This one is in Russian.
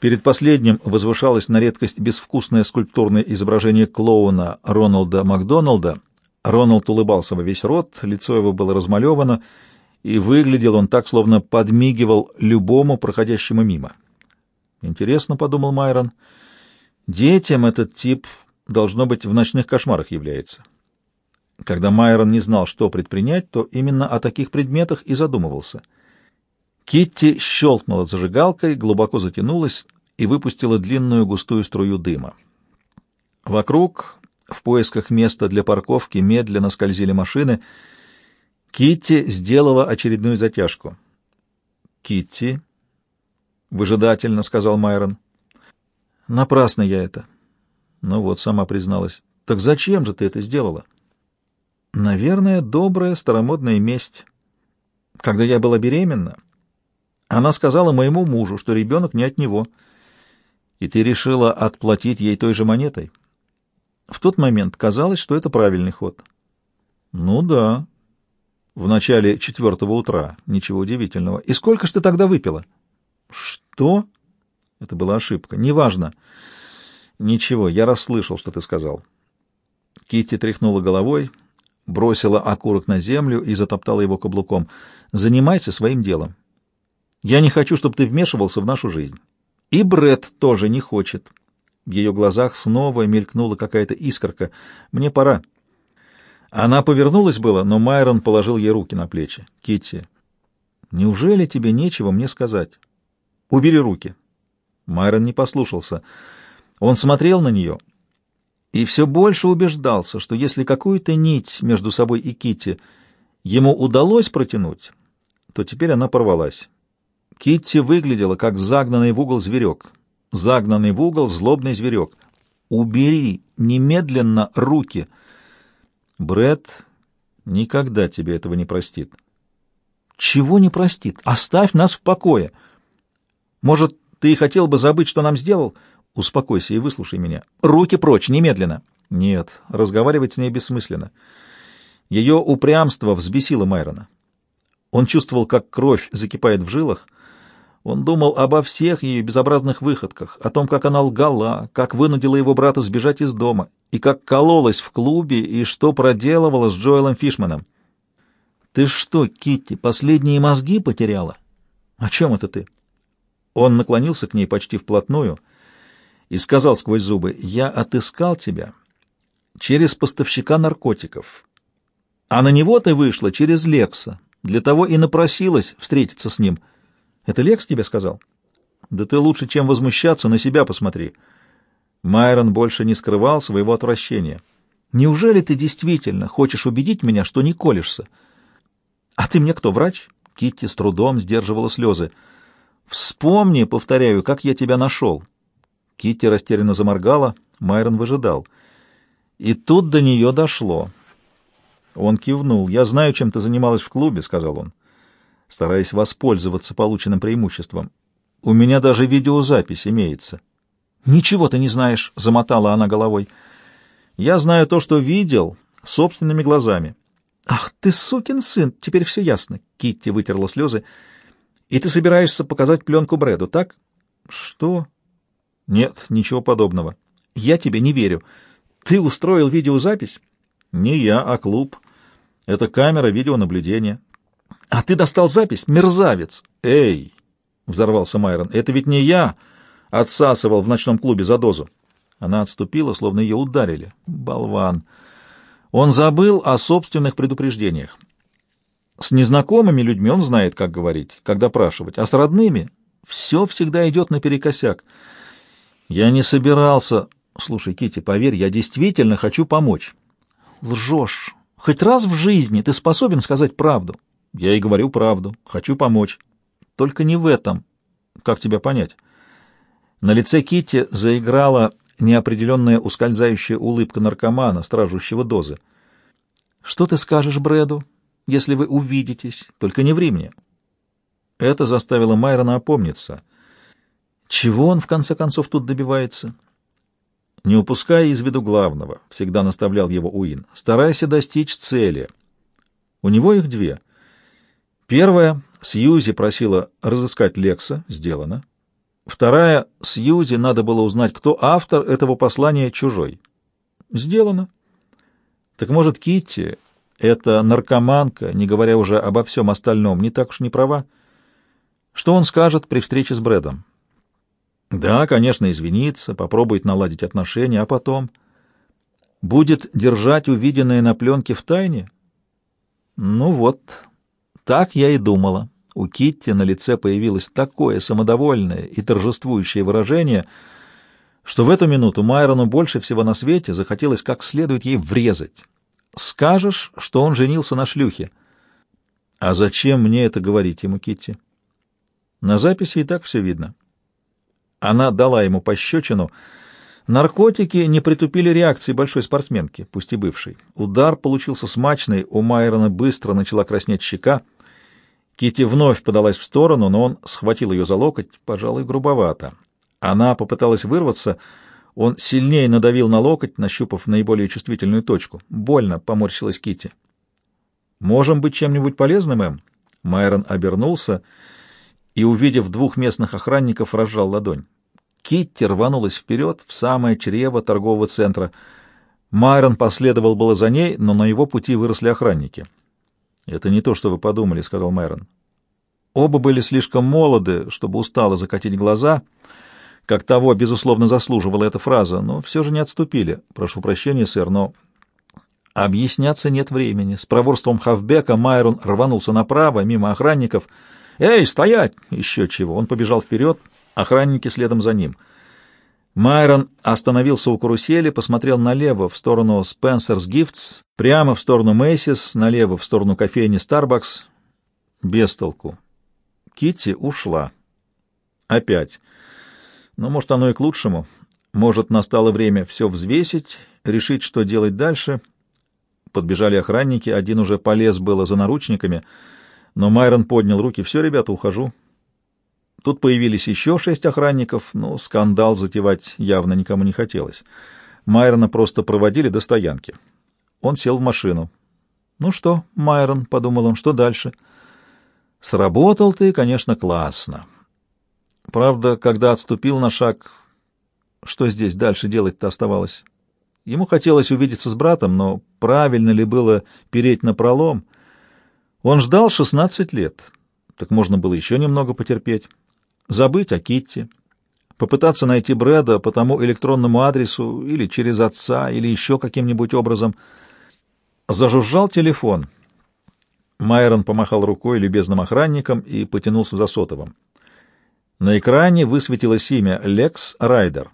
Перед последним возвышалось на редкость безвкусное скульптурное изображение клоуна Роналда Макдоналда. Роналд улыбался во весь рот, лицо его было размалевано, и выглядел он так, словно подмигивал любому проходящему мимо. «Интересно», — подумал Майрон, — «детям этот тип, должно быть, в ночных кошмарах является». Когда Майрон не знал, что предпринять, то именно о таких предметах и задумывался — Китти щелкнула зажигалкой, глубоко затянулась и выпустила длинную густую струю дыма. Вокруг, в поисках места для парковки, медленно скользили машины. Китти сделала очередную затяжку. «Китти», — выжидательно сказал Майрон. «Напрасно я это». Ну вот, сама призналась. «Так зачем же ты это сделала?» «Наверное, добрая старомодная месть. Когда я была беременна...» Она сказала моему мужу, что ребенок не от него. И ты решила отплатить ей той же монетой? В тот момент казалось, что это правильный ход. Ну да. В начале четвертого утра. Ничего удивительного. И сколько ж ты тогда выпила? Что? Это была ошибка. Неважно. Ничего, я расслышал, что ты сказал. Китти тряхнула головой, бросила окурок на землю и затоптала его каблуком. Занимайся своим делом. Я не хочу, чтобы ты вмешивался в нашу жизнь. И Бред тоже не хочет. В ее глазах снова мелькнула какая-то искорка. Мне пора. Она повернулась было, но Майрон положил ей руки на плечи. Китти, неужели тебе нечего мне сказать? Убери руки. Майрон не послушался. Он смотрел на нее и все больше убеждался, что если какую-то нить между собой и Китти ему удалось протянуть, то теперь она порвалась. Китти выглядела, как загнанный в угол зверек. Загнанный в угол злобный зверек. «Убери немедленно руки!» Бред никогда тебе этого не простит. «Чего не простит? Оставь нас в покое!» «Может, ты и хотел бы забыть, что нам сделал?» «Успокойся и выслушай меня. Руки прочь, немедленно!» «Нет, разговаривать с ней бессмысленно». Ее упрямство взбесило Майрона. Он чувствовал, как кровь закипает в жилах, — он думал обо всех ее безобразных выходках, о том, как она лгала, как вынудила его брата сбежать из дома, и как кололась в клубе, и что проделывала с Джоэлом Фишманом. «Ты что, Китти, последние мозги потеряла? О чем это ты?» Он наклонился к ней почти вплотную и сказал сквозь зубы, «Я отыскал тебя через поставщика наркотиков, а на него ты вышла через Лекса, для того и напросилась встретиться с ним». Это Лекс тебе сказал? Да ты лучше, чем возмущаться, на себя посмотри. Майрон больше не скрывал своего отвращения. Неужели ты действительно хочешь убедить меня, что не колешься? А ты мне кто, врач? Китти с трудом сдерживала слезы. Вспомни, повторяю, как я тебя нашел. Китти растерянно заморгала, Майрон выжидал. И тут до нее дошло. Он кивнул. «Я знаю, чем ты занималась в клубе», — сказал он стараясь воспользоваться полученным преимуществом. «У меня даже видеозапись имеется». «Ничего ты не знаешь», — замотала она головой. «Я знаю то, что видел собственными глазами». «Ах ты, сукин сын, теперь все ясно», — Китти вытерла слезы. «И ты собираешься показать пленку Брэду, так?» «Что?» «Нет, ничего подобного». «Я тебе не верю. Ты устроил видеозапись?» «Не я, а клуб. Это камера видеонаблюдения. «А ты достал запись, мерзавец!» «Эй!» — взорвался Майрон. «Это ведь не я отсасывал в ночном клубе за дозу!» Она отступила, словно ее ударили. Болван! Он забыл о собственных предупреждениях. С незнакомыми людьми он знает, как говорить, как допрашивать, а с родными все всегда идет наперекосяк. Я не собирался... Слушай, Кити, поверь, я действительно хочу помочь. Лжешь. Хоть раз в жизни ты способен сказать правду. Я и говорю правду. Хочу помочь. Только не в этом. Как тебя понять? На лице Кити заиграла неопределенная ускользающая улыбка наркомана, стражущего дозы. Что ты скажешь Брэду, если вы увидитесь? Только не ври мне. Это заставило Майрона опомниться. Чего он, в конце концов, тут добивается? Не упуская из виду главного, всегда наставлял его Уин, старайся достичь цели. У него их две — Первое. Сьюзи просила разыскать Лекса. Сделано. Вторая — Сьюзи надо было узнать, кто автор этого послания чужой. Сделано. Так может, Китти, эта наркоманка, не говоря уже обо всем остальном, не так уж не права? Что он скажет при встрече с Брэдом? Да, конечно, извиниться, попробует наладить отношения, а потом... Будет держать увиденное на пленке в тайне? Ну вот, так я и думала. У Китти на лице появилось такое самодовольное и торжествующее выражение, что в эту минуту Майрону больше всего на свете захотелось как следует ей врезать. Скажешь, что он женился на шлюхе. А зачем мне это говорить ему, Китти? На записи и так все видно. Она дала ему пощечину. Наркотики не притупили реакции большой спортсменки, пусть и бывшей. Удар получился смачный, у Майрона быстро начала краснеть щека. Кити вновь подалась в сторону, но он схватил ее за локоть, пожалуй, грубовато. Она попыталась вырваться, он сильнее надавил на локоть, нащупав наиболее чувствительную точку. Больно, поморщилась Кити. Можем быть чем-нибудь полезным, Эм? Майрон обернулся и, увидев двух местных охранников, разжал ладонь. Китти рванулась вперед в самое чрево торгового центра. Майрон последовал было за ней, но на его пути выросли охранники. «Это не то, что вы подумали», — сказал Майрон. Оба были слишком молоды, чтобы устало закатить глаза, как того, безусловно, заслуживала эта фраза, но все же не отступили. «Прошу прощения, сэр, но...» Объясняться нет времени. С проворством Хавбека Майрон рванулся направо, мимо охранников — «Эй, стоять!» Еще чего. Он побежал вперед, охранники следом за ним. Майрон остановился у карусели, посмотрел налево в сторону Спенсерс Гифтс, прямо в сторону Мэйсис, налево в сторону кофейни Старбакс. Без толку. Китти ушла. Опять. Но, может, оно и к лучшему. Может, настало время все взвесить, решить, что делать дальше. Подбежали охранники, один уже полез было за наручниками — но Майрон поднял руки. «Все, ребята, ухожу». Тут появились еще шесть охранников, но скандал затевать явно никому не хотелось. Майрона просто проводили до стоянки. Он сел в машину. «Ну что, Майрон», — подумал он, — «что дальше?» «Сработал ты, конечно, классно. Правда, когда отступил на шаг, что здесь дальше делать-то оставалось?» Ему хотелось увидеться с братом, но правильно ли было переть на пролом — он ждал 16 лет, так можно было еще немного потерпеть, забыть о Китти, попытаться найти Брэда по тому электронному адресу или через отца, или еще каким-нибудь образом. Зажужжал телефон. Майрон помахал рукой любезным охранникам и потянулся за сотовым. На экране высветилось имя Лекс Райдер.